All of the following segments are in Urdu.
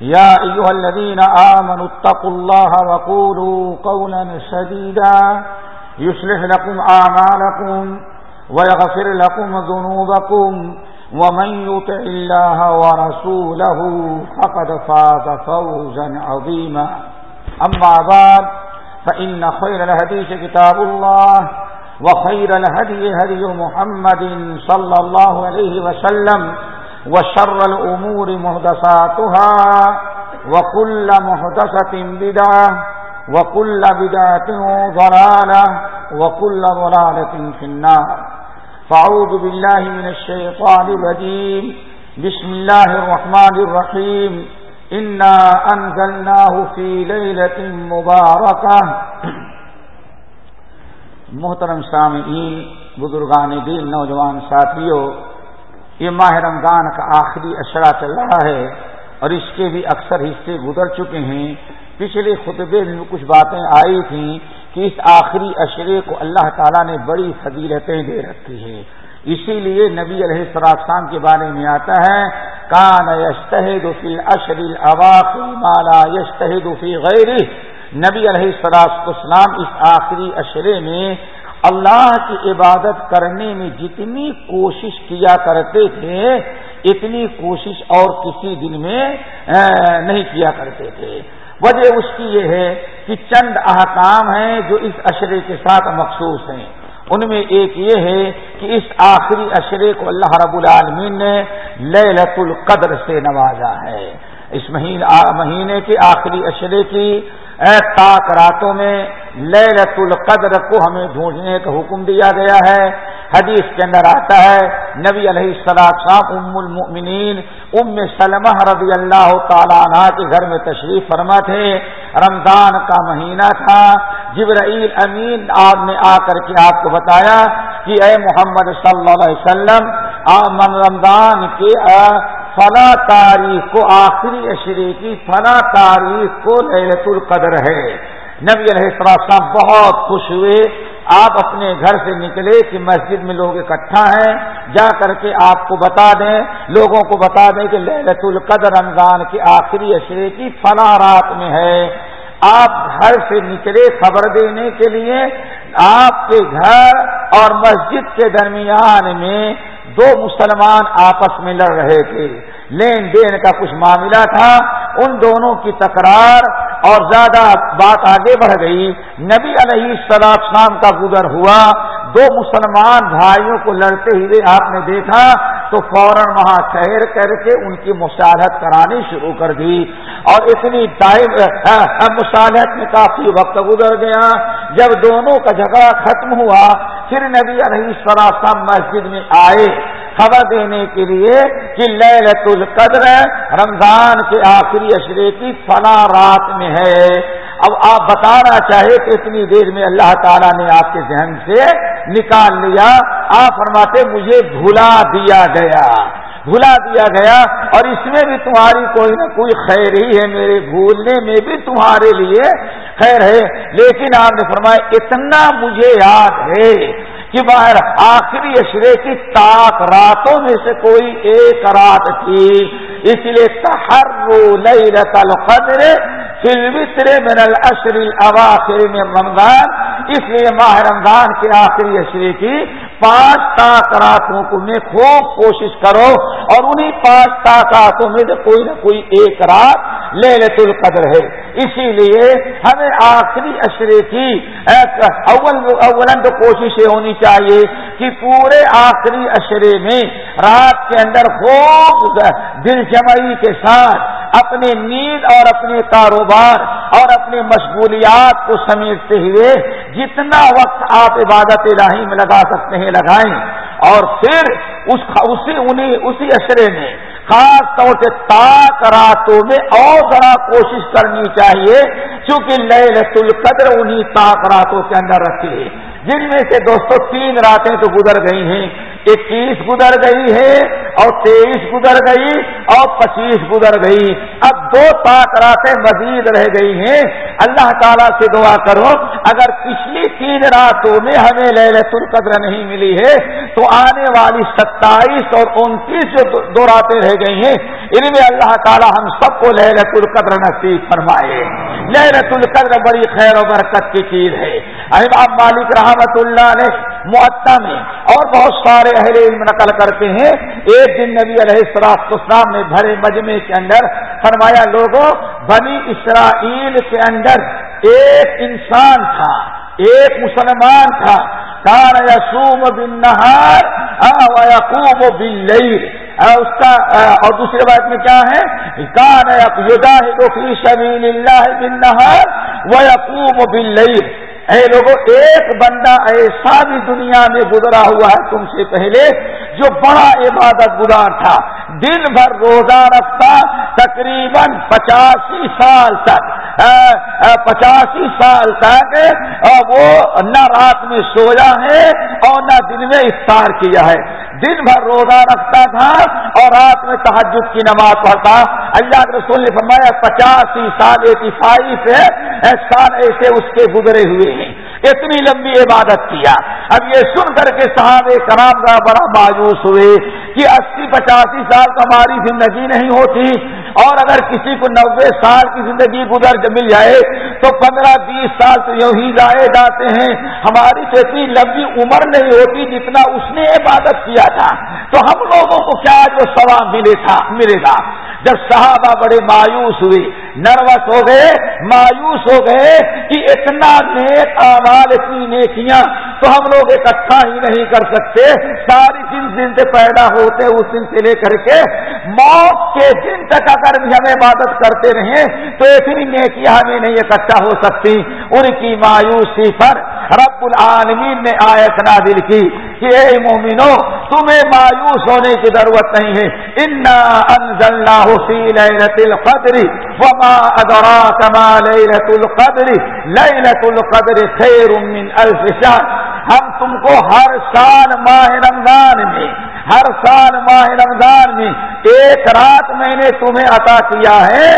يا أيها الذين آمنوا اتقوا الله وقولوا قولا سديدا يصلح لكم آمالكم ويغفر لكم ذنوبكم ومن يطع الله ورسوله فقد فاز فوزا عظيما أما بعد فإن خير الهديث كتاب الله وخير الهدي هدي محمد صلى الله عليه وسلم وشر الأمور مهدساتها وكل مهدسة بدعة وكل بدعة ضلالة وكل ضلالة في النار. فعوذ بالله من الشيطان الرجيم. بسم الله الرحمن الرحيم. إنا أنزلناه في ليلة مباركة. محترم سامعین، بزرگان دل نوجوان ساتھیوں یہ ماہ رمضان کا آخری اشرا چل رہا ہے اور اس کے بھی اکثر حصے گزر چکے ہیں۔ پچھلے خطبے میں کچھ باتیں آئی تھیں کہ اس آخری اشرے کو اللہ تعالیٰ نے بڑی فضیلتیں دے رکھی ہیں۔ اسی لیے نبی علیہ السلام کے بارے میں آتا ہے، کان یشتہد فی اشر اواق مالا یشتہد فی غیر نبی علیہ السلام اس آخری اشرے میں اللہ کی عبادت کرنے میں جتنی کوشش کیا کرتے تھے، اتنی کوشش اور کسی دن میں نہیں کیا کرتے تھے۔ وجہ اس کی یہ ہے کہ چند احکام ہیں جو اس اشرے کے ساتھ مخصوص ہیں۔ ان میں ایک یہ ہے کہ اس آخری اشرے کو اللہ رب العالمین نے للت القدر سے نوازا ہے۔ اس مہینے کے آخری اشرے کی تاک راتوں میں للت القدر کو ہمیں ڈھونڈنے کا حکم دیا گیا ہے۔ حدیث کے اندر آتا ہے، نبی علیہ السلام ام المؤمنین، ام سلمہ رضی اللہ تعالیٰ عنہ کے گھر میں تشریف فرما تھے۔ رمضان کا مہینہ تھا۔ جبرائیل امین آپ نے آ کر کے آپ کو بتایا کہ اے محمد صلی اللہ علیہ وسلم رمضان کے فلا تاریخ کو، آخری اشرے کی فلا تاریخ کو للت القدر ہے۔ نبی علیہ السلام بہت خوش ہوئے۔ آپ اپنے گھر سے نکلے کہ مسجد میں لوگ اکٹھا ہیں۔ جا کر کے آپ کو بتا دیں، لوگوں کو بتا دیں کہ لہلت القدر رمضان کے آخری اشرے کی فلاں رات میں ہے۔ آپ گھر سے نکلے خبر دینے کے لیے آپ کے گھر اور مسجد کے درمیان میں دو مسلمان آپس میں لڑ رہے تھے۔ لین دین کا کچھ معاملہ تھا۔ ان دونوں کی تکرار اور زیادہ بات آگے بڑھ گئی۔ نبی علیہ السلام شام کا گزر ہوا۔ دو مسلمان بھائیوں کو لڑتے ہوئے آپ نے دیکھا تو فوراً وہاں ٹھہر کر کے ان کی مشاہدت کرانی شروع کر دی۔ اور اتنی ٹائم ہاں، مشاہدت میں کافی وقت گزر گیا۔ جب دونوں کا جھگڑا ختم ہوا، پھر نبی علیہ السلام مسجد میں آئے۔ خبر دینے کے لیے کہ للت القدر رمضان کے آخری اشرے کی فلاں رات میں ہے۔ اب آپ بتانا چاہے کہ اتنی دیر میں اللہ تعالیٰ نے آپ کے ذہن سے نکال لیا، آپ فرماتے مجھے بھلا دیا گیا۔ بھلا دیا گیا، اور اس میں بھی تمہاری کوئی نہ کوئی خیر ہی ہے میرے بھولنے میں بھی تمہارے لیے خیر ہے۔ لیکن آپ نے فرمایا، اتنا مجھے یاد ہے۔ کہ باہر آخری اشرے کی تاک راتوں میں سے کوئی ایک رات تھی۔ اس لیے تحرو لیلت القدر فی الوتر من الاشر الاواخر میں رمضان۔ اس لیے ماہ رمضان کے آخری اشرے کی پانچ طاقتوں کو میں خوب کوشش کرو اور انہی پانچ طاقتوں میں سے کوئی نہ کوئی ایک رات لے القدر ہے۔ اسی لیے ہمیں آخری اشرے کی اول تو کوشش یہ ہونی چاہیے کہ پورے آخری اشرے میں رات کے اندر خوب دل جمعی کے ساتھ اپنے نیند اور اپنے کاروبار اور اپنے مشغولیات کو سمیٹتے ہوئے جتنا وقت آپ عبادت راہی میں لگا سکتے ہیں لگائیں اور پھر اس اسی انہیں اسی اشرے میں خاص طور سے تاک راتوں میں اور ذرا کوشش کرنی چاہیے چونکہ لت القدر انہیں تاک راتوں کے اندر رکھی ہے جن میں سے دوستوں تین راتیں تو گزر گئی ہیں۔ اکیس گزر گئی ہے اور تیئیس گزر گئی اور پچیس گزر گئی۔ اب دو تاک راتیں مزید رہ گئی ہیں۔ اللہ تعالیٰ سے دعا کرو، اگر پچھلی تین راتوں میں ہمیں لہلت القدر نہیں ملی ہے، تو آنے والی ستائیس اور انتیس جو دو راتیں رہ گئی ہیں، ان میں اللہ تعالیٰ ہم سب کو لہلت القدر نصیب فرمائے۔ لہلت القدر بڑی خیر و برکت کی چیز ہے۔ احباب مالک رحمت اللہ نے معطا میں اور بہت سارے اہل علم نقل کرتے ہیں۔ ایک دن نبی علیہ السلاط اسلام نے بھرے مجمے کے اندر فرمایا، لوگوں، بنی اسرائیل کے اندر ایک انسان تھا، ایک مسلمان تھا۔ کان یسوم بن نہار یقوم بن اس کا اور دوسری بات میں کیا ہے؟ کان فی شبیل اللہ بن نہار و یقوم بن اے لوگوں ایک بندہ ایسا بھی دنیا میں گزرا ہوا ہے تم سے پہلے جو بڑا عبادت گزار تھا۔ دن بھر روزہ رکھتا، تقریباً پچاسی سال تک۔ پچاسی سال تک وہ نہ رات میں سویا ہے اور نہ دن میں افطار کیا ہے۔ دن بھر روزہ رکھتا تھا اور رات میں تحجد کی نماز پڑھتا۔ اللہ کے رسول نے فرمایا، پچاسی سال ایٹی فائیو سال ایسے اس کے گزرے ہوئے ہیں۔ اتنی لمبی عبادت کیا۔ اب یہ سن کر کے صحابہ کرام کا بڑا مایوس ہوئے کہ اسی پچاسی سال تو ہماری زندگی نہیں ہوتی۔ اور اگر کسی کو نوے سال کی زندگی گزر مل جائے تو پندرہ بیس سال تو یوں ہی جائے جاتے ہیں۔ ہماری تو اتنی لمبی عمر نہیں ہوتی جتنا اس نے عبادت کیا تھا۔ تو ہم لوگوں کو کیا جو سواب ملے تھا، ملے گا۔ جب صحابہ بڑے مایوس ہوئے نروس ہو گئے، مایوس ہو گئے کہ اتنا نیک آمال اتنی نیکیاں تو ہم لوگ اکٹھا ہی نہیں کر سکتے۔ ساری جن دن سے پیدا ہوتے اس دن سے لے کر کے موت کے دن تک اگر بھی ہم عبادت کرتے رہیں تو اتنی نیکیاں ہمیں نہیں اکٹھا ہو سکتی۔ ان کی مایوسی پر رب العالمین نے آیت نادل کی کہ اے مومنو، تمہیں مایوس ہونے کی ضرورت نہیں ہے۔ انا انزلناہ فی لیلت القدر وما ادراک ما لیلت القدر لیلت القدر خیر من الف شہر ہم تم کو ہر سال ماہ رمضان میں، ہر سال ماہ رمضان میں ایک رات میں نے تمہیں عطا کیا ہے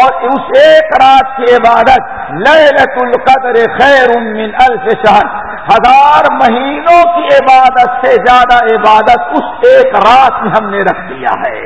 اور اس ایک رات کی عبادت لیلت القدر خیر من الف شہر ہزار مہینوں کی عبادت سے زیادہ عبادت اس ایک رات میں ہم نے رکھ دیا ہے۔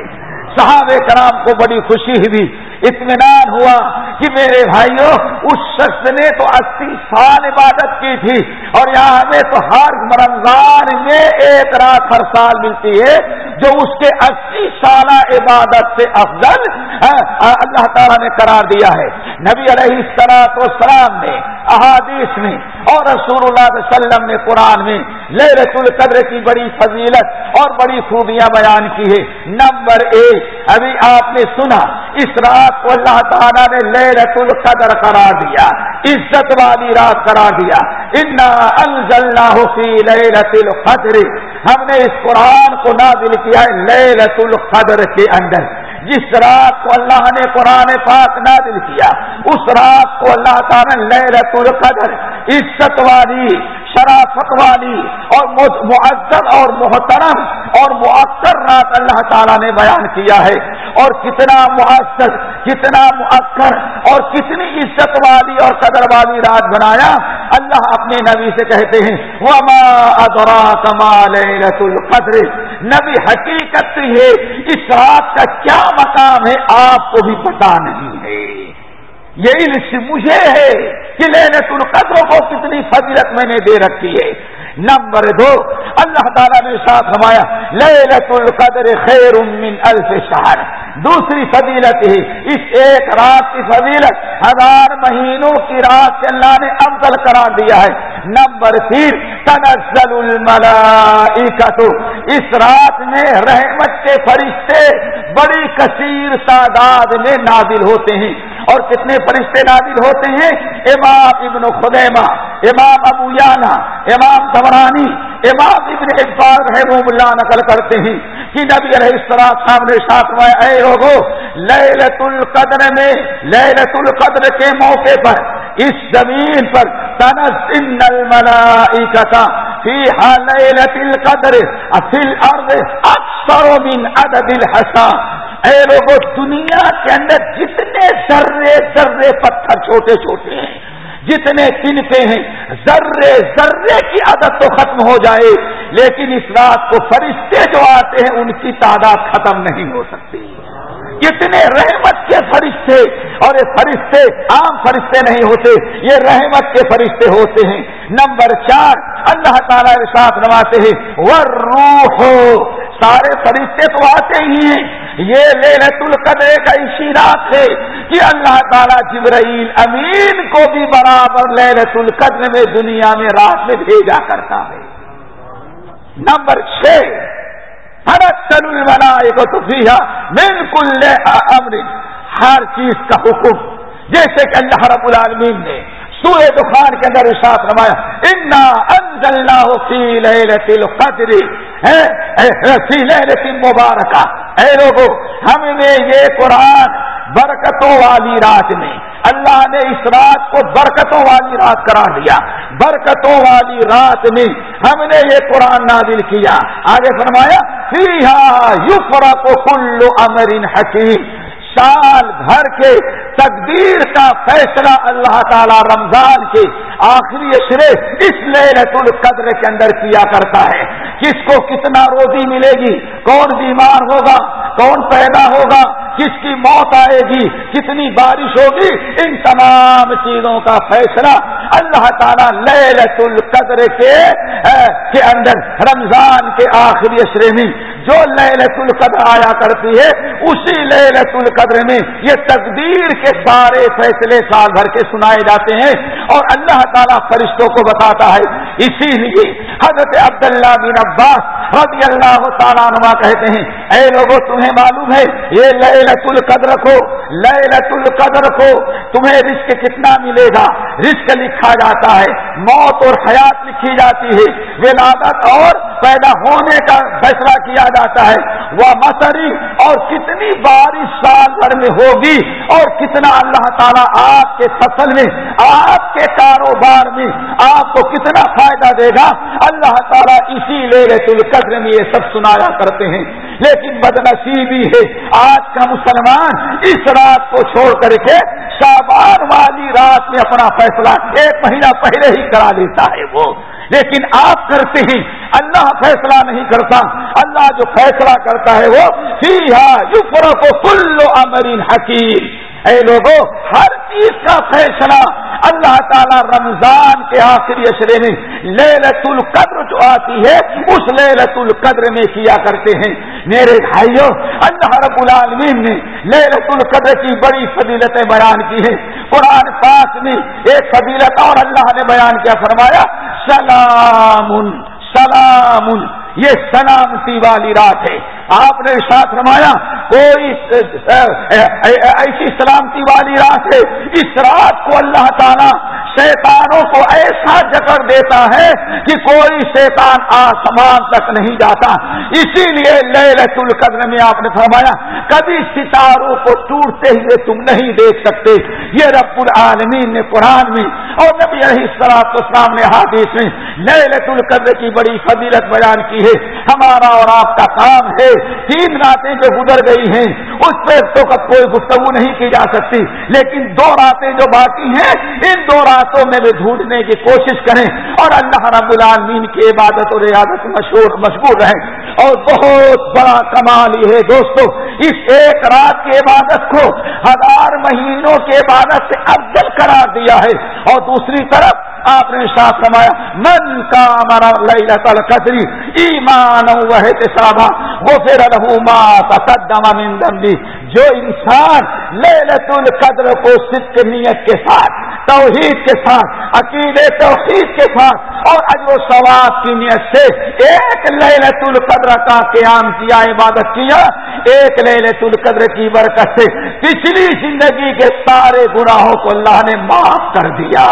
صحابہ کرام کو بڑی خوشی ہوئی۔ اطمینان ہوا کہ میرے بھائیوں، اس شخص نے تو اسی سال عبادت کی تھی اور یہاں ہمیں تو ہر رمضان میں ایک رات ہر سال ملتی ہے جو اس کے اسی سالہ عبادت سے افضل ہاں، اللہ تعالیٰ نے قرار دیا ہے۔ نبی علیہ السلاط وسلام نے، احادیث میں اور رسول اللہ علیہ وسلم نے قرآن میں لہرت القدر کی بڑی فضیلت اور بڑی خوبیاں بیان کی ہے نمبر ایک ابھی آپ نے سنا، اس رات کو اللہ تعالیٰ نے لہرت القدر قرار دیا، عزت والی رات قرار دیا۔ انا فی لہرت القدر۔ ہم نے اس قرآن کو نازل کیا ہے لہرت القدر کے اندر۔ جس رات کو اللہ نے قرآن پاک نازل کیا، اس رات کو اللہ تعالیٰ لہرت القدر، عزت والی شرافت والی اور معذر اور محترم اور مؤثر رات اللہ تعالیٰ نے بیان کیا ہے۔ اور کتنا معذر کتنا مؤثر اور کتنی عزت والی اور قدر والی رات بنایا۔ اللہ اپنے نبی سے کہتے ہیں، وما ادرا کمال القدر نبی حقیقت ہے، اس رات کا کیا مقام ہے، آپ کو بھی پتا نہیں ہے۔ یہ علم مجھے ہے کہ لینت القدر کو کتنی فضیلت میں نے دے رکھی ہے۔ نمبر دو، اللہ تعالیٰ نے ساتھ رمایا لت القدر خیر من الف شہر۔ دوسری فضیلت ہی، اس ایک رات کی فضیلت ہزار مہینوں کی رات سے اللہ نے افضل قرار دیا ہے۔ نمبر تین، تنزل الملائکت اس رات میں رحمت کے فرشتے بڑی کثیر تعداد میں نادل ہوتے ہیں۔ اور کتنے فرشتے نادل ہوتے ہیں؟ امام ابن خدیمہ، امام ابو یانا، امام دورانی امام ابن اقبال رحم اللہ نقل کرتے ہیں کہ نبی علیہ السلام سامنے ساتھ میں اے لوگو لیلت القدر میں لیلت القدر کے موقع پر، اس زمین پر تنس الملائکہ فی لیلت القدر فی الارض اکثر من عدد الحسان اے لوگو دنیا کے اندر جتنے ذرے ذرے پتھر چھوٹے چھوٹے ہیں، جتنے تنتے ہیں، ذرے ذرے کی عادت تو ختم ہو جائے، لیکن اس رات کو فرشتے جو آتے ہیں، ان کی تعداد ختم نہیں ہو سکتی۔ اتنے رحمت کے فرشتے، اور یہ فرشتے عام فرشتے نہیں ہوتے، یہ رحمت کے فرشتے ہوتے ہیں۔ نمبر چار، اللہ تعالیٰ کے ساتھ نواتے ہیں ور روح سارے فرشتے تو آتے ہی ہیں۔ یہ لہلت القدر کا اسی رات ہے کہ اللہ تعالیٰ جبرائیل امین کو بھی برابر لہلت القدر میں دنیا میں رات میں بھیجا کرتا ہے۔ نمبر چھ چل بنائے کو بالکل امر ہر چیز کا حکم، جیسے کہ اللہ رب العالمین نے سورہ دخان کے اندر ارشاد روایا انا انزلنا فی لیلۃ القدر. فی لیلۃ مبارکہ اے لوگوں ہم نے یہ قرآن برکتوں والی رات میں، اللہ نے اس رات کو برکتوں والی رات قرار دیا۔ برکتوں والی رات میں ہم نے یہ قرآن نازل کیا۔ آگے فرمایا یو فرا کو کلو امرین حکیم سال بھر کے تقدیر کا فیصلہ اللہ تعالی رمضان کے آخری اشرے اس لیلت القدر کے اندر کیا کرتا ہے؟ کس کو کتنا روزی ملے گی؟ کون بیمار ہوگا؟ کون پیدا ہوگا؟ کس کی موت آئے گی؟ کتنی بارش ہوگی؟ ان تمام چیزوں کا فیصلہ اللہ تعالیٰ لیلت القدر کے کے اندر رمضان کے آخری اشرے میں جو لیلت القدر آیا کرتی ہے، اسی لیلت القدر میں یہ تقدیر کے سارے فیصلے سال بھر کے سنائے جاتے ہیں اور اللہ تعالیٰ فرشتوں کو بتاتا ہے۔ اسی لیے حضرت عبداللہ بن عباس رضی اللہ تعالیٰ نما کہتے ہیں، اے لوگوں تمہیں معلوم ہے، یہ لت القدر کو لت القدر کو تمہیں رزق کتنا ملے گا؟ رزق لکھا جاتا ہے، موت اور حیات لکھی جاتی ہے، ولادت اور پیدا ہونے کا فیصلہ کیا جاتا ہے۔ وہ مسری اور کتنی بارش سال بھر میں ہوگی اور کتنا اللہ تعالیٰ آپ کے فصل میں، آپ کے کاروبار میں آپ کو کتنا فائدہ دے گا۔ اللہ تعالیٰ اسی لے القدر قدر میں یہ سب سنایا کرتے ہیں۔ لیکن بدنسیبی ہے۔ آج کا مسلمان اس رات کو چھوڑ کر کے شابان والی رات میں اپنا فیصلہ ایک مہینہ پہلے ہی کرا لیتا ہے وہ۔ لیکن آپ کرتے ہیں۔ اللہ فیصلہ نہیں کرتا۔ اللہ جو فیصلہ کرتا ہے وہ یو کو کلو امرین حکیم۔ اے لوگوں ہر چیز کا فیصلہ اللہ تعالیٰ رمضان کے آخری اشرے میں لت القدر جو آتی ہے، اس لت القدر میں کیا کرتے ہیں۔ میرے بھائیوں اللہ رب العالمین نے لت القدر کی بڑی فضیلتیں بیان کی ہیں۔ قرآن پاک میں ایک فضیلت اور اللہ نے بیان کیا، فرمایا، سلام سلام، یہ سلامتی والی رات ہے۔ آپ نے ساتھ رمایا کوئی ایسی سلامتی والی رات ہے اس رات کو اللہ تعالیٰ شیطانوں کو ایسا جکڑ دیتا ہے کہ کوئی شیطان آسمان تک نہیں جاتا۔ اسی لیے لہلت القدر میں آپ نے فرمایا، کبھی ستاروں کو ٹوٹتے ہوئے تم نہیں دیکھ سکتے۔ یہ رب العالمین نے قرآن میں اور نبی علیہ السلام اسلام نے حادث میں لہلت القدر کی بڑی فضیلت بیان کی ہے۔ ہمارا اور آپ کا کام ہے تین راتیں جو گزر گئی ہیں، اس پہ تو کوئی گفتگو نہیں کی جا سکتی۔ لیکن دو راتیں جو باقی ہیں، ان دو راتوں میں بھی ڈھونڈنے کی کوشش کریں۔ اور اللہ رب العالمین کی عبادت اور ریاضت مشہور مشغول رہیں۔ اور بہت بڑا کمال یہ ہے دوستو، اس ایک رات کی عبادت کو ہزار مہینوں کی عبادت سے افضل قرار دیا ہے۔ اور دوسری طرف آپ نے ساتھ رمایا من کا ہمارا لئی قدری ایمان وہ صابہ وہ پھر رہا تقدم من ذنبی جو انسان لیلت القدر کو صدق نیت کے ساتھ، توحید کے ساتھ، عقید توحید کے ساتھ اور اجر و ثواب کی نیت سے ایک لیلت القدر کا قیام کیا، عبادت کیا، ایک للت القدر کی برکت سے پچھلی زندگی کے سارے گناہوں کو اللہ نے معاف کر دیا۔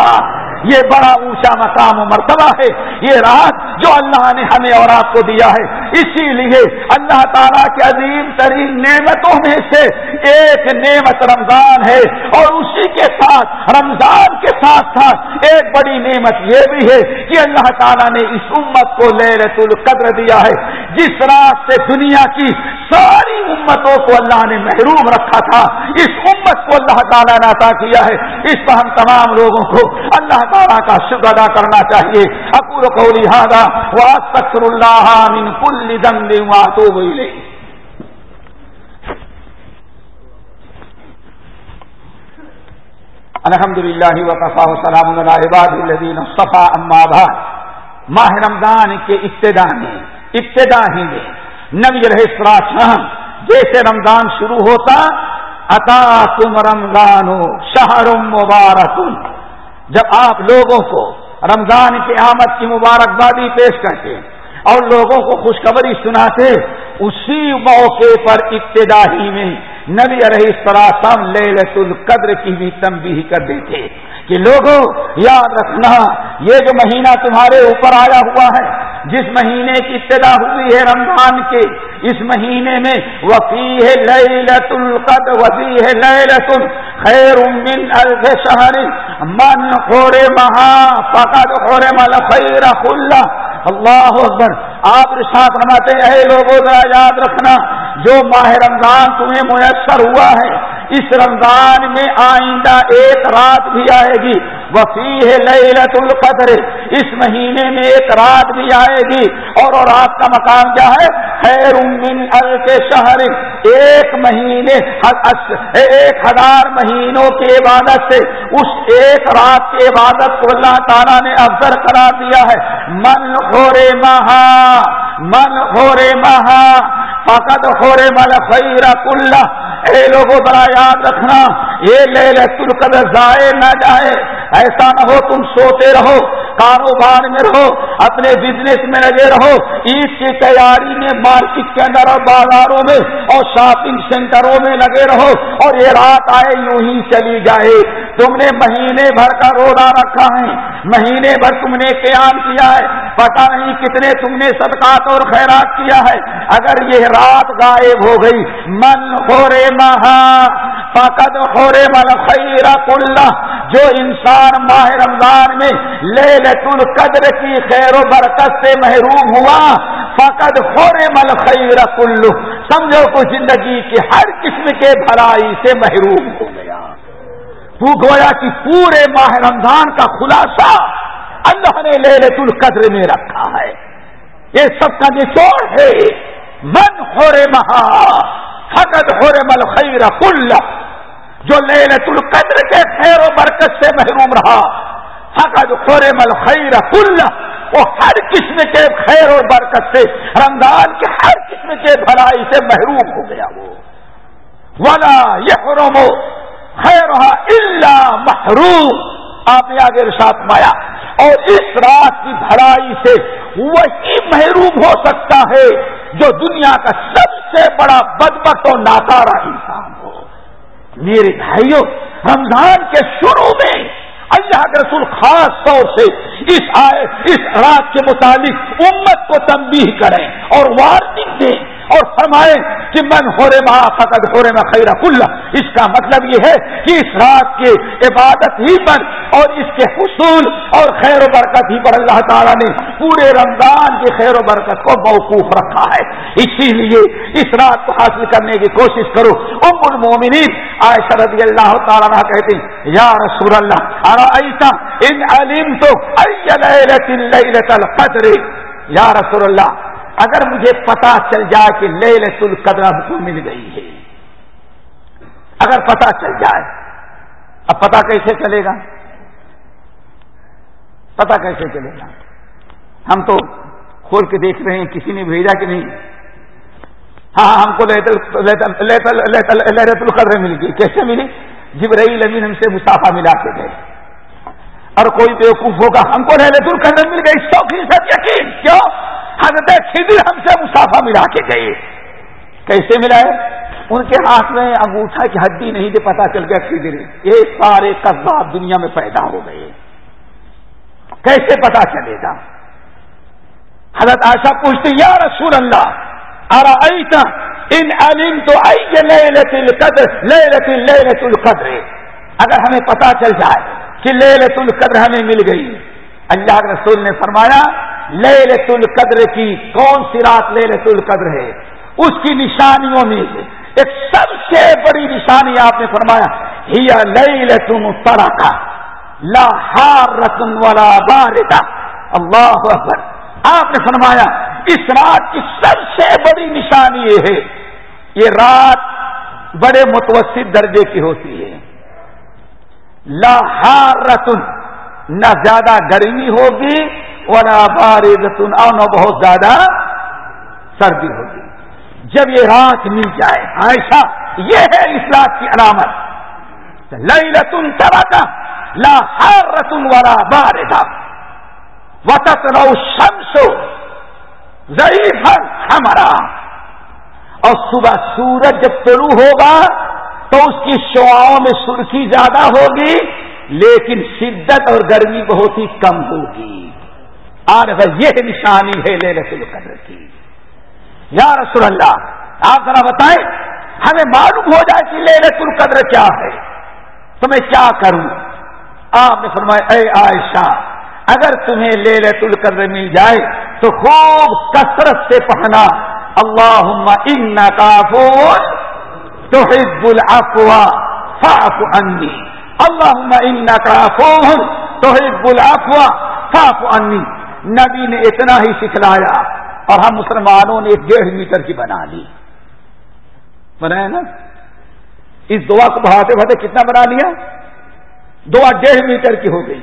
یہ بڑا اونچا مقام و مرتبہ ہے، یہ رات جو اللہ نے ہمیں اور آپ کو دیا ہے۔ اسی لیے اللہ تعالیٰ کے عظیم ترین نعمتوں میں سے ایک نعمت رمضان ہے اور اسی کے ساتھ، رمضان کے ساتھ ساتھ ایک بڑی نعمت یہ بھی ہے کہ اللہ تعالیٰ نے اس امت کو لہرت القدر دیا ہے۔ جس رات سے دنیا کی ساری امتوں کو اللہ نے محروم رکھا تھا، اس امت کو اللہ تعالیٰ نے عطا کیا ہے۔ اس پر ہم تمام لوگوں کو اللہ تعالیٰ کا شکر ادا کرنا چاہیے۔ اکور کو لہٰذا وہ اللہ من کل دم تو لے الحمد للہ وقفا سلام الدین صفا اما ماہ رمضان کے ابتدا میں ابتدا ہی میں نبی رہے شام جیسے رمضان شروع ہوتا اتا تم رمضان ہو شہر مبارک۔ جب آپ لوگوں کو رمضان کی آمد کی مبارکبادی پیش کرتے اور لوگوں کو خوشخبری سناتے، اسی موقع پر ابتدا ہی میں نبی علیہ السلام لے القدر کی بھی تنبیہ کر دیتے کہ لوگوں، یاد رکھنا، یہ جو مہینہ تمہارے اوپر آیا ہوا ہے جس مہینے کی ابتدا ہوئی ہے رمضان کے اس مہینے میں وفی ہے لئی لت القد وفی ہے لئی لت خیر من الف شہر۔ من خور مہا فقد خور مل خیر اللہ اللہ اکبر۔ آپ رشاط رماتے ہیں لوگوں، ذرا یاد رکھنا، جو ماہ رمضان تمہیں میسر ہوا ہے اس رمضان میں آئندہ ایک رات بھی آئے گی۔ وفی ہے القدر اس مہینے میں ایک رات بھی آئے گی۔ اور رات کا مقام کیا ہے؟ خیر من الف شہر۔ ایک مہینے، ایک ہزار مہینوں کی عبادت سے، اس ایک رات کی عبادت کو اللہ تعالیٰ نے افضل قرار دیا ہے۔ من ہورے مہا من ہورے مہا فقط ہورے مل خیر کلّہ۔ اے لوگوں بڑا یاد رکھنا، یہ لے لے القدر ضائع نہ جائے، ایسا نہ ہو تم سوتے رہو، کاروبار میں رہو اپنے بزنس میں لگے رہو عید کی تیاری میں مارکیٹ کے اندر اور بازاروں میں اور شاپنگ سینٹروں میں لگے رہو اور یہ رات آئے یوں ہی چلی جائے۔ تم نے مہینے بھر کا روڈا رکھا ہے، مہینے بھر تم نے قیام کیا ہے۔ پتا نہیں کتنے تم نے صدقات اور خیرات کیا ہے۔ اگر یہ رات غائب ہو گئی، من ہو رے مہا فقد ہو رے من خیر جو انسان ماہ رمضان میں لے القدر کی خیر و برکت سے محروم ہوا، فقد خور مل خیر کلو سمجھو کو زندگی کی ہر قسم کے بھلائی سے محروم ہو گیا۔ تو گویا کہ پورے ماہ رمضان کا خلاصہ اللہ نے لے القدر میں رکھا ہے۔ یہ سب کا نچوڑ ہے۔ من خور مہا فقد خور مل خیر کل جو لت القدر کے خیر و برکت سے محروم رہا، فقد خور مل خیر کل وہ ہر قسم کے خیر و برکت سے، رمضان کے ہر قسم کے بھلائی سے محروم ہو گیا وہ۔ ولا یہ خیر اللہ محروم۔ آپ نے آگے رشاط مایا اور اس رات کی بھلائی سے وہی محروم ہو سکتا ہے جو دنیا کا سب سے بڑا بدبت و ناکارا انسان ہو۔ میرے بھائیوں، رمضان کے شروع میں اللہ کے رسول خاص طور سے اس آئے اس رات کے متعلق امت کو تنبیہ کریں اور وارننگ دیں۔ اور فرمائے کہ من ہو رے ماں فقط ہو رے میں خیر اللہ اس کا مطلب یہ ہے کہ اس رات کی عبادت ہی پر اور اس کے حصول اور خیر و برکت ہی پر اللہ تعالیٰ نے پورے رمضان کی خیر و برکت کو موقوف رکھا ہے۔ اسی لیے اس رات کو حاصل کرنے کی کوشش کرو۔ ام المومنین، عائشہ رضی اللہ تعالیٰ کہتے ہیں، یا رسول اللہ ارا ایسا ان علم تو القدر؟ یا رسول اللہ اگر مجھے پتا چل جائے کہ لے القدر ہم کو مل گئی ہے۔ اگر پتا چل جائے، اب پتا کیسے چلے گا؟ پتا کیسے چلے گا؟ ہم تو کھول کے دیکھ رہے ہیں، کسی نے بھیجا کہ نہیں؟ ہاں ہم کو لہرت القدر مل گئی۔ کیسے ملی جبرائیل امین ہم سے مسافہ ملا کے گئے۔ اور کوئی بیوقوف ہوگا ہم کو لہرت القدر مل گئی سو فیصد یقین۔ کیوں؟ حضرت خدر ہم سے مسافہ ملا کے گئے۔ کیسے ملا ہے؟ ان کے ہاتھ میں انگوٹھا کی ہڈی نہیں دے پتا چل گیا خدر یہ سارے قصبات دنیا میں پیدا ہو گئے۔ کیسے پتا چلے گا؟ حضرت آشا پوچھتے، یا رسول اللہ ارا ان علم تو آئی لت القدر لے لت القدر؟ اگر ہمیں پتا چل جائے کہ لے لت القدر ہمیں مل گئی۔ اللہ کے رسول نے فرمایا لے لت القدر کی کون سی رات لے لت القدر ہے؟ اس کی نشانیوں میں سے ایک سب سے بڑی نشانی آپ نے فرمایا ہی لئی لتم ترا کا لاہار رتن والا بارتا اللہ اکبر۔ آپ نے فرمایا، اس رات کی سب سے بڑی نشانی یہ ہے۔ یہ رات بڑے متوسط درجے کی ہوتی ہے۔ لاہار رتن نہ زیادہ گرمی ہوگی اور نہ باردن اور نہ بہت زیادہ سردی ہوگی۔ جب یہ رات مل جائے ایسا یہ ہے اس رات کی علامت۔ لئی رتن ترا لا ہر رتن والا باردا وطت رو شمسو ضعیف ہمارا اور صبح سورج جب طلوع ہوگا تو اس کی شعاؤں میں سرخی زیادہ ہوگی، لیکن شدت اور گرمی بہت ہی کم ہوگی۔ اور یہ نشانی ہے لے رسول قدر کی۔ یا رسول اللہ، آپ ذرا بتائیں، ہمیں معلوم ہو جائے کہ لے رسول قدر کیا ہے۔ تو میں کیا کروں؟ آپ نے فرمایا، اے عائشہ، اگر تمہیں لے القدر مل جائے، تو خوب کثرت سے پڑھنا۔ اللہ ان کافون تو حزب الافوا فاف انی اللہ ان کافون تو حزب الافوا فاف انی نبی نے اتنا ہی سکھلایا اور ہم مسلمانوں نے ایک ڈیڑھ میٹر کی بنا لی. بنایا نا؟ اس دعا کو بڑھاتے بڑھاتے کتنا بنا لیا؟ دعا ڈیڑھ میٹر کی ہو گئی.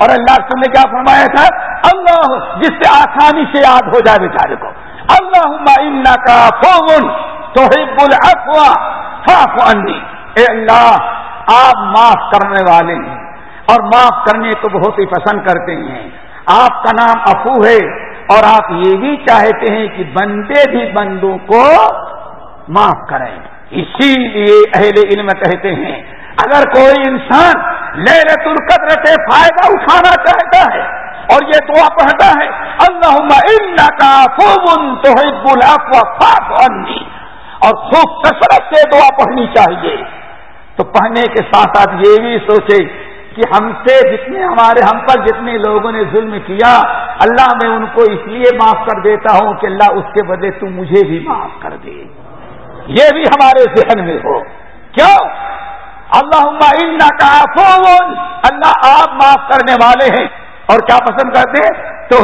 اور اللہ رسول نے کیا فرمایا تھا؟ اللہ جس سے آسانی سے یاد ہو جائے بیچارے کو. اللہ کا فون تو اے اللہ، آپ معاف کرنے والے ہیں اور معاف کرنے کو بہت ہی پسند کرتے ہیں۔ آپ کا نام افو ہے اور آپ یہ بھی چاہتے ہیں کہ بندے بھی بندوں کو معاف کریں۔ اسی لیے اہل علم کہتے ہیں، اگر کوئی انسان لہرت القدر سے فائدہ اٹھانا چاہتا ہے اور یہ دعا پڑھتا ہے اللہ کا تو اور خوب کثرت سے دعا پڑھنی چاہیے۔ تو پڑھنے کے ساتھ ساتھ یہ بھی سوچے کہ ہم سے جتنے ہمارے ہم پر جتنے لوگوں نے ظلم کیا، اللہ میں ان کو اس لیے معاف کر دیتا ہوں کہ اللہ اس کے بدلے تم مجھے بھی معاف کر دے۔ یہ بھی ہمارے ذہن میں ہو۔ کیوں؟ اللہ کا اللہ آپ معاف کرنے والے ہیں۔ اور کیا پسند کرتے ہیں؟ تو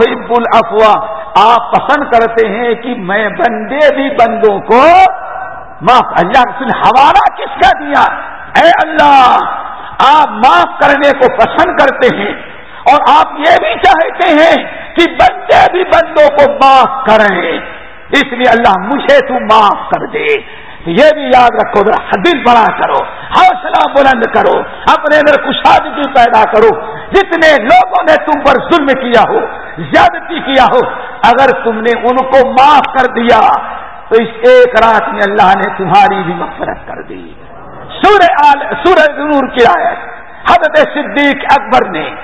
افواہ آپ پسند کرتے ہیں کہ میں بندے بھی بندوں کو معاف اللہ حوالہ کس کا دیا؟ اے اللہ، آپ معاف کرنے کو پسند کرتے ہیں اور آپ یہ بھی چاہتے ہیں کہ بندے بھی بندوں کو معاف کریں۔ اس لیے اللہ مجھے تو معاف کر دے۔ یہ بھی یاد رکھو دل بڑا کرو، حوصلہ بلند کرو، اپنے اندر کشادگی پیدا کرو۔ جتنے لوگوں نے تم پر ظلم کیا ہو، زیادتی کیا ہو اگر تم نے ان کو معاف کر دیا، تو اس ایک رات میں اللہ نے تمہاری بھی مفرت کر دی۔ سورہ نور کی آیت۔ حضرت صدیق اکبر نے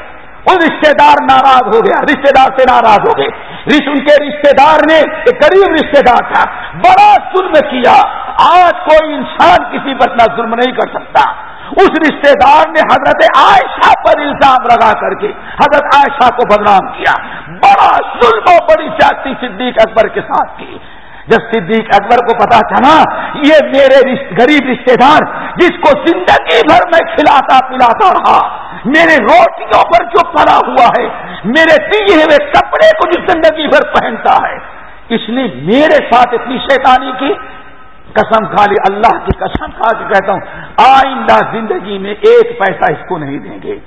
وہ رشتے دار ناراض ہو گیا۔ رشتے دار سے ناراض ہو گئے۔ ان کے رشتے دار نے ایک غریب رشتے دار تھا، بڑا ظلم کیا۔ آج کوئی انسان کسی پر اتنا ظلم نہیں کر سکتا۔ اس رشتے دار نے حضرت عائشہ پر الزام لگا کر کے حضرت عائشہ کو بدنام کیا۔ بڑا ظلم و بڑی سیاسی صدیق اکبر کے ساتھ کی۔ جب صدیق اکبر کو پتا چلا، یہ میرے غریب رشتے دار، جس کو زندگی بھر میں کھلاتا پلاتا رہا، میرے روٹیوں پر جو پڑا ہوا ہے، میرے دیے ہوئے کپڑے کو جو زندگی بھر پہنتا ہے، اس نے میرے ساتھ اتنی شیطانی کی قسم کھا لی، اللہ کی قسم کھا کے کہتا ہوں، آئندہ زندگی میں ایک پیسہ اس کو نہیں دیں گے۔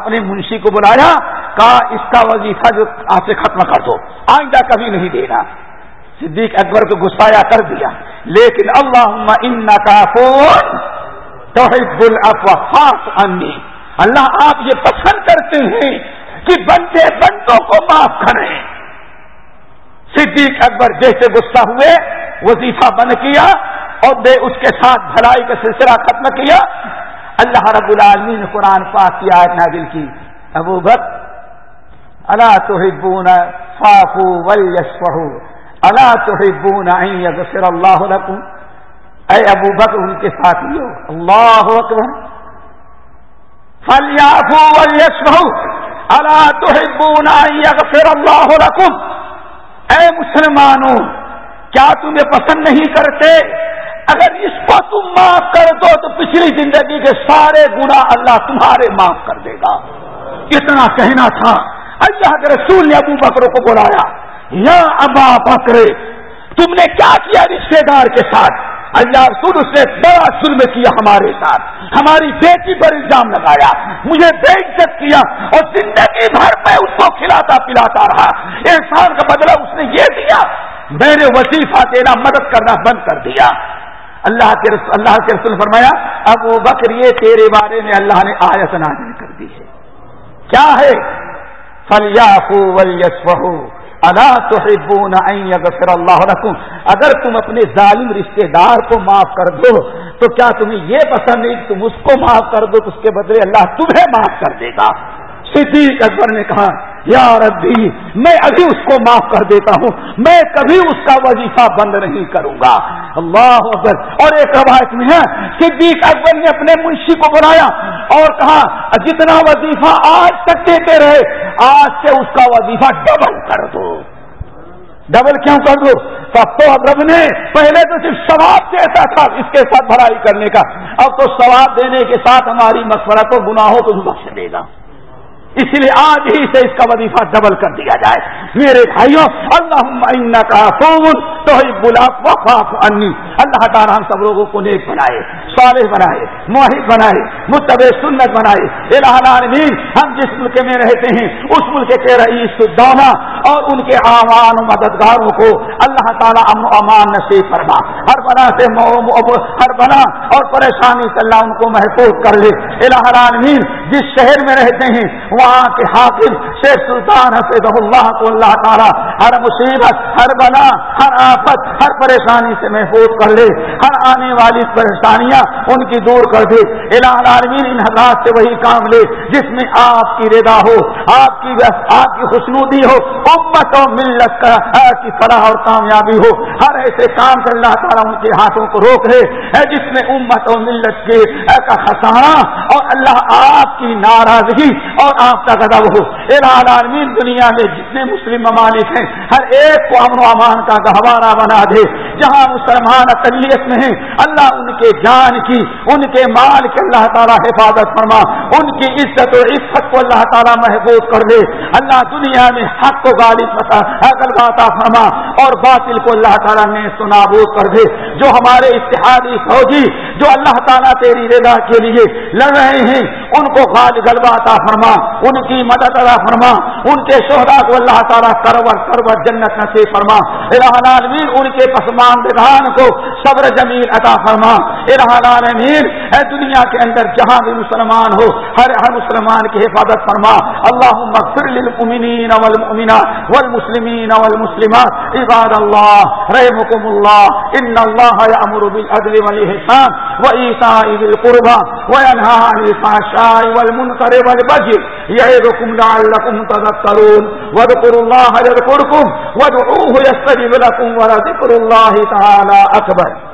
اپنے منشی کو بلایا، کہا، اس کا وظیفہ جو آپ سے ختم کر دو۔ آئندہ کبھی نہیں دینا۔ صدیق اکبر کو گسایا کر دیا۔ لیکن اللہ ان کا فون انی۔ اللہ، آپ یہ پسند کرتے ہیں کہ بندے بندوں کو معاف کریں۔ صدیق اکبر جیسے غصہ ہوئے وظیفہ بند کیا اور بے اس کے ساتھ بھلائی کا سلسلہ ختم کیا۔ اللہ رب العالمین نے قرآن پاک کی آیت نازل کی۔ ابو بک اللہ تو فافو ویسفہو اللہ تو یغفر اللہ لکم۔ اے ابو بکر، ان کے ساتھ ہو۔ اللہ اکبر۔ فلیافو ویسفہو اللہ تو یغفر اللہ لکم۔ اے مسلمانوں کیا تمہیں پسند نہیں کرتے؟ اگر اس کو تم معاف کر دو تو پچھلی زندگی کے سارے گنا اللہ تمہارے معاف کر دے گا۔ اتنا کہنا تھا۔ اللہ کے رسول نے ابو بکروں کو بلایا۔ یا ابا بکرے تم نے کیا کیا رشتے دار کے ساتھ؟ اللہ رسول اس نے بڑا ظلم کیا ہمارے ساتھ۔ ہماری بیٹی پر الزام لگایا۔ مجھے بے عزت کیا اور زندگی بھر میں اس کو کھلاتا پلاتا رہا۔ احسان کا بدلہ اس نے یہ دیا۔ میں نے وظیفہ دینا مدد کرنا بند کر دیا۔ اللہ کے رسول اللہ کے رسول فرمایا، اب وہ بکر یہ تیرے بارے میں اللہ نے آیت نازل کر دی ہے۔ کیا ہے؟ فلیا اللہ تو اللہ رکھوں اگر تم اپنے ظالم رشتے دار کو معاف کر دو، تو کیا تمہیں یہ پسند نہیں تم اس کو معاف کر دو، تو اس کے بدلے اللہ تمہیں معاف کر دے گا۔ صدیق اکبر نے کہا یا ربی، میں ابھی اس کو معاف کر دیتا ہوں، میں کبھی اس کا وظیفہ بند نہیں کروں گا۔ اللہ اکبر۔ اور ایک روایت میں ہے صدیق اکبر نے اپنے منشی کو بلایا اور کہا، جتنا وظیفہ آج تک دیتے رہے، آج سے اس کا وظیفہ ڈبل کر دو۔ ڈبل کیوں کر دو؟ تب تو رب نے پہلے تو صرف ثواب دیتا تھا اس کے ساتھ بھرائی کرنے کا۔ اب تو ثواب دینے کے ساتھ ہماری مشورت و گناہوں کو بھی بخش دے گا۔ اس لیے آج ہی سے اس کا وظیفہ ڈبل کر دیا جائے۔ میرے بھائیوں اللہ کا فون تو انی اللہ تعالیٰ ہم سب لوگوں کو نیک بنائے، صالح بنائے موہد بنائے متب سنت بنائے۔ العالمین، ہم جس ملک میں رہتے ہیں، اس ملک کے رئیس دونا اور ان کے امان و مددگاروں کو اللہ تعالیٰ امن و امان نصیب فرما۔ ہر بنا سے ہر بنا اور پریشانی سے اللہ ان کو محفوظ کر لے۔ العالمین، جس شہر میں رہتے ہیں وہاں کے حافظ شیخ سلطان حفظ اللہ کو اللہ تعالیٰ ہر مصیبت، ہر بنا ہر آفت، ہر پریشانی سے محفوظ کر لے، ہر آنے والی پریشانیاں ان کی دور کر دے۔ العالمین ان حضرات سے وہی کام لے جس میں آپ کی ردا ہو، آپ کی آپ کی خوشنودی ہو، امت و ملت کا کی فلاح اور کامیابی ہو۔ ہر ایسے کام کر اللہ تعالیٰ ان کے ہاتھوں کو روک دے جس میں امت و ملت کے کا خسانہ اور اللہ آپ کی ناراضگی اور آپ کا غضب ہو۔ العالمین دنیا میں جتنے مسلم ممالک ہیں، ہر ایک کو امن و امان کا گہوارہ بنا دے۔ جہاں مسلمان اقلیت میں ہیں، اللہ ان کے جان کی، ان کے مال کی اللہ تعالیٰ حفاظت فرما۔ ان کی عزت و عزت کو اللہ تعالیٰ محفوظ کر دے۔ اللہ دنیا میں حق کو غالب غلباتا فرما اور باطل کو اللہ تعالیٰ نے سنابود کر دے۔ جو ہمارے اتحادی فوجی جو اللہ تعالیٰ تیری رضا کے لیے لڑ رہے ہیں، ان کو غالب غلباتا فرما، ان کی مدد ادا فرما، ان کے شہدا کو اللہ تعالیٰ کرور کرور جنت نصیب فرما۔ العالمین، ان کے پسماندگان کو صبر جمیل عطا فرما۔ العالمین، اے دنیا کے اندر جہاں بھی مسلمان ہو، ہر ہر مسلمان کی حفاظت فرما۔ اللہ مغفر للمؤمنین والمؤمنات والمسلمین والمسلمات۔ عباد اللہ رحمكم اللہ، ان اللہ یامر بالعدل والاحسان وایتاء ذی القربى وینهى عن الفحشاء والمنکر والبغي يعظكم لعلكم تذكرون واذكروا الله يذكركم وادعوه يستجب لكم ولذكر اللہ تعالى اکبر